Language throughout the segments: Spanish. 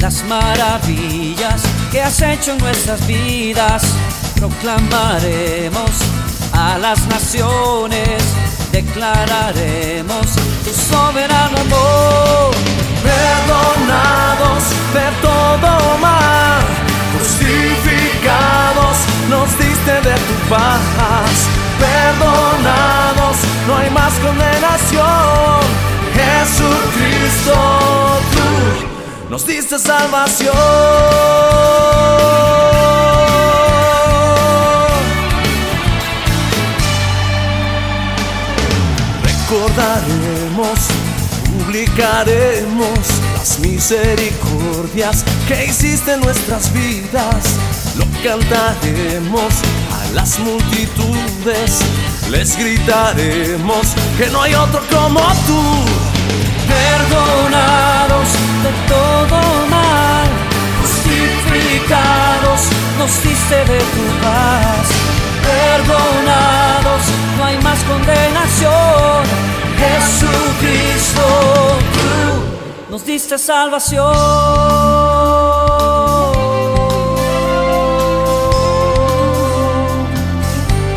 las maravillas que has hecho en nuestras vidas. Proclamaremos a las naciones, declararemos tu soberano amor. Perdonados de todo mal, justificados nos diste de tu paz. Perdonados, no hay más condenación. Nos diste salvación. Recordaremos, publicaremos las misericordias que hiciste en nuestras vidas. Lo cantaremos a las multitudes, les gritaremos que no hay otro como tú. De todo mal, justificados, nos diste de tu paz. Perdonados, no hay más condenación. Jesucristo, tú nos diste salvación.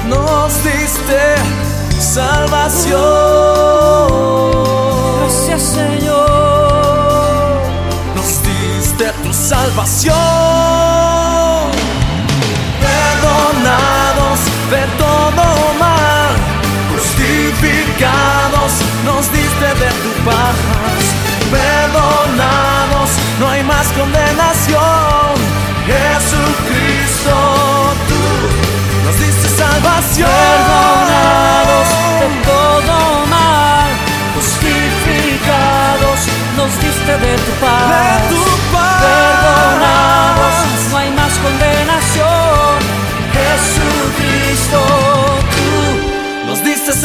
Nos diste salvación. Gracias, Señor. Salvación. Perdonados de todo mal, justificados, nos diste de tu paz. Perdonados, no hay más condenación. Jesucristo, tú nos diste salvación. Perdonados de todo mal, justificados, nos diste de tu paz. De tu